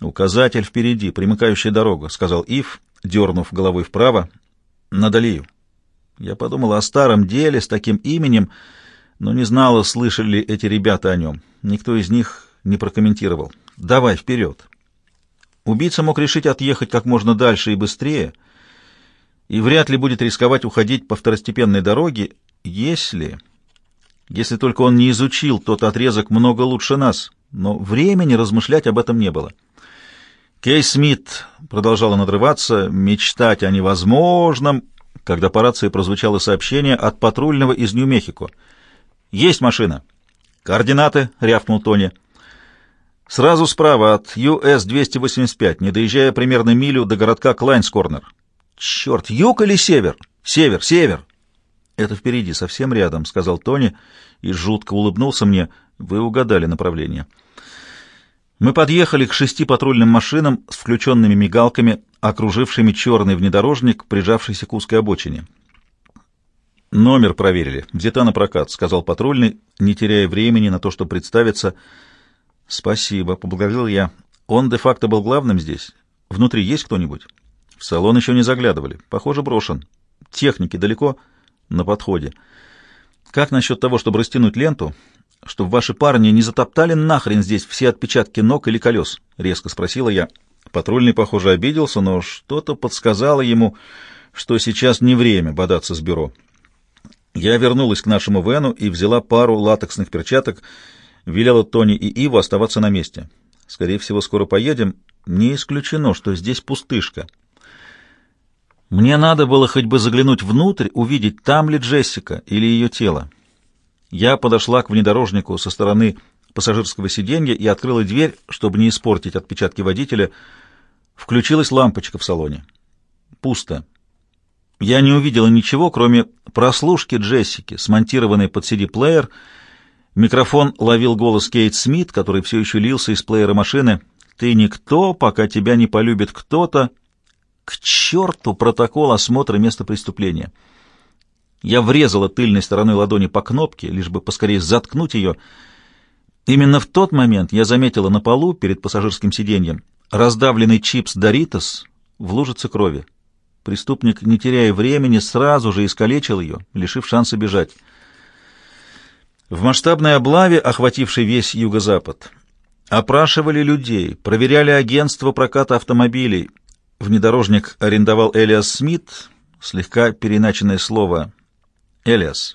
«Указатель впереди, примыкающая дорога», — сказал Ив, дернув головой вправо, — «над Алию». Я подумала о старом деле с таким именем, но не знала, слышали ли эти ребята о нем. Никто из них не прокомментировал. «Давай, вперед!» Убийца мог решить отъехать как можно дальше и быстрее, и вряд ли будет рисковать уходить по второстепенной дороге, если... Если только он не изучил тот отрезок много лучше нас, но времени размышлять об этом не было. Кей Смит продолжала надрываться, мечтать о невозможном, когда по рации прозвучало сообщение от патрульного из Нью-Мехико. «Есть машина!» «Координаты!» — рявкнул Тони. «Сразу справа от US-285, не доезжая примерно милю до городка Клайнскорнер». «Черт, юг или север?» «Север, север!» «Это впереди, совсем рядом», — сказал Тони и жутко улыбнулся мне. «Вы угадали направление». Мы подъехали к шести патрульным машинам с включенными мигалками, окружившими черный внедорожник, прижавшийся к узкой обочине. «Номер проверили. Взята на прокат», — сказал патрульный, не теряя времени на то, чтобы представиться. «Спасибо», — поблагодарил я. «Он де-факто был главным здесь. Внутри есть кто-нибудь?» «В салон еще не заглядывали. Похоже, брошен. Техники далеко?» «На подходе». «Как насчет того, чтобы растянуть ленту?» Чтобы ваши парни не затоптали нахрен здесь все отпечатки ног или колес?» — резко спросила я. Патрульный, похоже, обиделся, но что-то подсказало ему, что сейчас не время бодаться с бюро. Я вернулась к нашему Вену и взяла пару латексных перчаток, велела Тони и Иву оставаться на месте. Скорее всего, скоро поедем. Не исключено, что здесь пустышка. Мне надо было хоть бы заглянуть внутрь, увидеть, там ли Джессика или ее тело. Я подошла к внедорожнику со стороны пассажирского сиденья и открыла дверь, чтобы не испортить отпечатки водителя. Включилась лампочка в салоне. Пусто. Я не увидела ничего, кроме прослушки Джессики, смонтированной под CD-плеер. Микрофон ловил голос Кейт Смит, который все еще лился из плеера машины. «Ты никто, пока тебя не полюбит кто-то». К черту протокол осмотра места преступления. Я врезала тыльной стороной ладони по кнопке, лишь бы поскорее заткнуть ее. Именно в тот момент я заметила на полу перед пассажирским сиденьем раздавленный чипс «Доритос» в лужице крови. Преступник, не теряя времени, сразу же искалечил ее, лишив шанса бежать. В масштабной облаве, охватившей весь юго-запад, опрашивали людей, проверяли агентство проката автомобилей. Внедорожник арендовал Элиас Смит, слегка переначенное слово Элиас.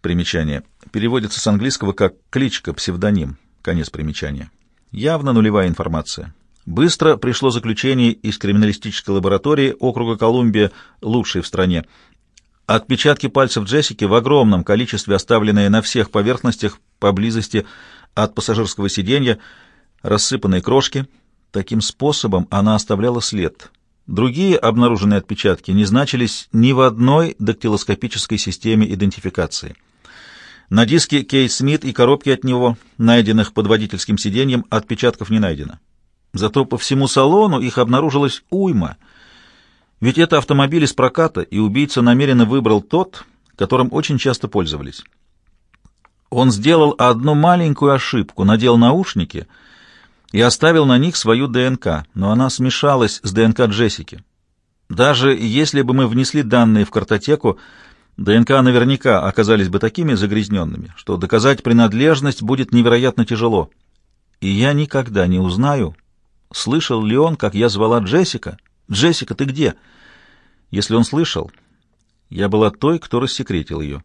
Примечание. Переводится с английского как кличка, псевдоним. Конец примечания. Явно нулевая информация. Быстро пришло заключение из криминалистической лаборатории округа Колумбия, лучшей в стране. Отпечатки пальцев Джессики в огромном количестве, оставленные на всех поверхностях поблизости от пассажирского сиденья, рассыпанные крошки. Таким способом она оставляла след. Другие обнаруженные отпечатки не значились ни в одной дактилоскопической системе идентификации. На диске Кейт Смит и коробке от него, найденных под водительским сиденьем, отпечатков не найдено. Зато по всему салону их обнаружилось уйма. Ведь это автомобиль из проката, и убийца намеренно выбрал тот, которым очень часто пользовались. Он сделал одну маленькую ошибку, надел наушники — и оставил на них свою ДНК, но она смешалась с ДНК Джессики. Даже если бы мы внесли данные в картотеку, ДНК наверняка оказались бы такими загрязненными, что доказать принадлежность будет невероятно тяжело. И я никогда не узнаю, слышал ли он, как я звала Джессика. «Джессика, ты где?» Если он слышал, я была той, кто рассекретил ее.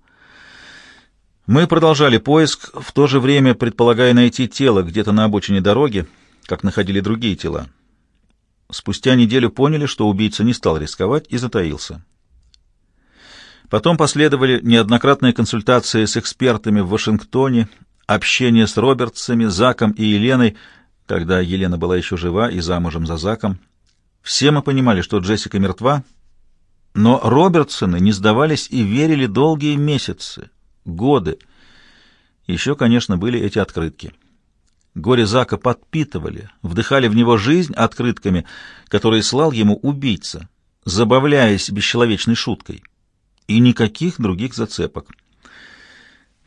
Мы продолжали поиск, в то же время предполагая найти тело где-то на обочине дороги, как находили другие тела. Спустя неделю поняли, что убийца не стал рисковать и затаился. Потом последовали неоднократные консультации с экспертами в Вашингтоне, общение с Робертсами, Заком и Еленой, когда Елена была еще жива и замужем за Заком. Все мы понимали, что Джессика мертва, но Робертсоны не сдавались и верили долгие месяцы, годы. Еще, конечно, были эти открытки. Горе Зака подпитывали, вдыхали в него жизнь открытками, которые слал ему убийца, забавляясь бесчеловечной шуткой. И никаких других зацепок.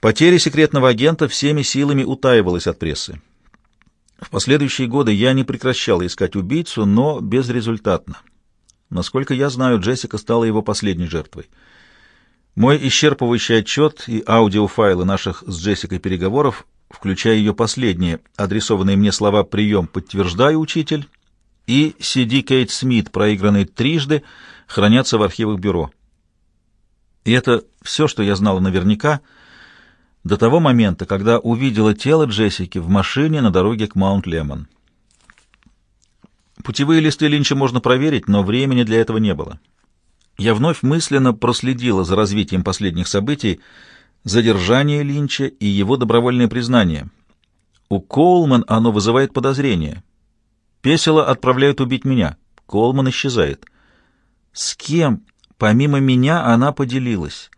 Потеря секретного агента всеми силами утаивалась от прессы. В последующие годы я не прекращал искать убийцу, но безрезультатно. Насколько я знаю, Джессика стала его последней жертвой. Мой исчерпывающий отчет и аудиофайлы наших с Джессикой переговоров, включая ее последние, адресованные мне слова «прием, подтверждаю, учитель», и CD Кейт Смит, проигранные трижды, хранятся в архивах бюро. И это все, что я знала наверняка, до того момента, когда увидела тело Джессики в машине на дороге к Маунт-Лемон. Путевые листы Линча можно проверить, но времени для этого не было. Я вновь мысленно проследила за развитием последних событий, задержание Линча и его добровольное признание. У Коулман оно вызывает подозрение. Песела отправляют убить меня. Колман исчезает. С кем, помимо меня, она поделилась?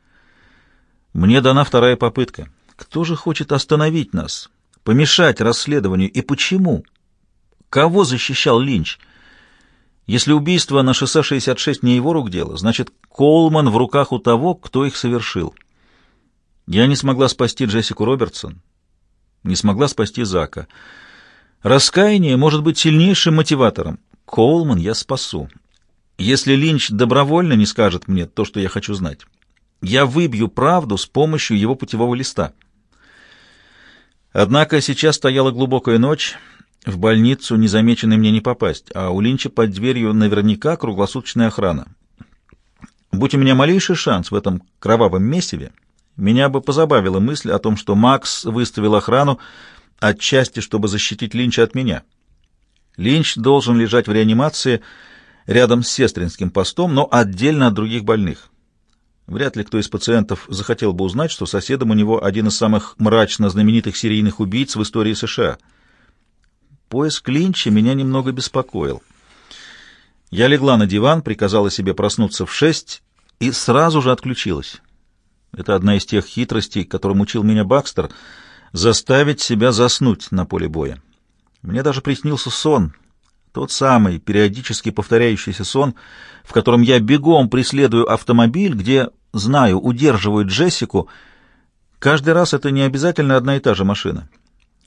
Мне дана вторая попытка. Кто же хочет остановить нас, помешать расследованию и почему? Кого защищал Линч? Если убийство на шоссе 66 не его рук дело, значит, Колман в руках у того, кто их совершил. Я не смогла спасти Джессику Робертсон, не смогла спасти Зака. Раскаяние может быть сильнейшим мотиватором. Коулман я спасу. Если Линч добровольно не скажет мне то, что я хочу знать, я выбью правду с помощью его путевого листа. Однако сейчас стояла глубокая ночь, в больницу незамеченной мне не попасть, а у Линча под дверью наверняка круглосуточная охрана. Будь у меня малейший шанс в этом кровавом месиве, меня бы позабавила мысль о том, что Макс выставил охрану, отчасти, чтобы защитить Линча от меня. Линч должен лежать в реанимации рядом с сестринским постом, но отдельно от других больных. Вряд ли кто из пациентов захотел бы узнать, что соседом у него один из самых мрачно знаменитых серийных убийц в истории США. Поиск Линча меня немного беспокоил. Я легла на диван, приказала себе проснуться в шесть и сразу же отключилась. Это одна из тех хитростей, которым учил меня Бакстер — заставить себя заснуть на поле боя. Мне даже приснился сон, тот самый периодически повторяющийся сон, в котором я бегом преследую автомобиль, где, знаю, удерживаю Джессику. Каждый раз это не обязательно одна и та же машина.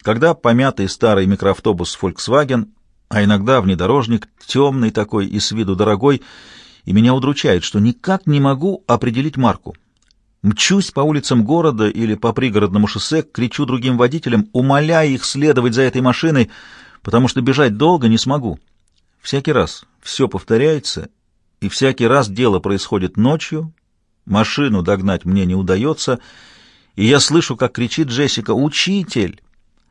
Когда помятый старый микроавтобус Volkswagen, а иногда внедорожник, темный такой и с виду дорогой, и меня удручает, что никак не могу определить марку. Мчусь по улицам города или по пригородному шоссе, кричу другим водителям, умоляя их следовать за этой машиной, потому что бежать долго не смогу. Всякий раз все повторяется, и всякий раз дело происходит ночью, машину догнать мне не удается, и я слышу, как кричит Джессика «Учитель!»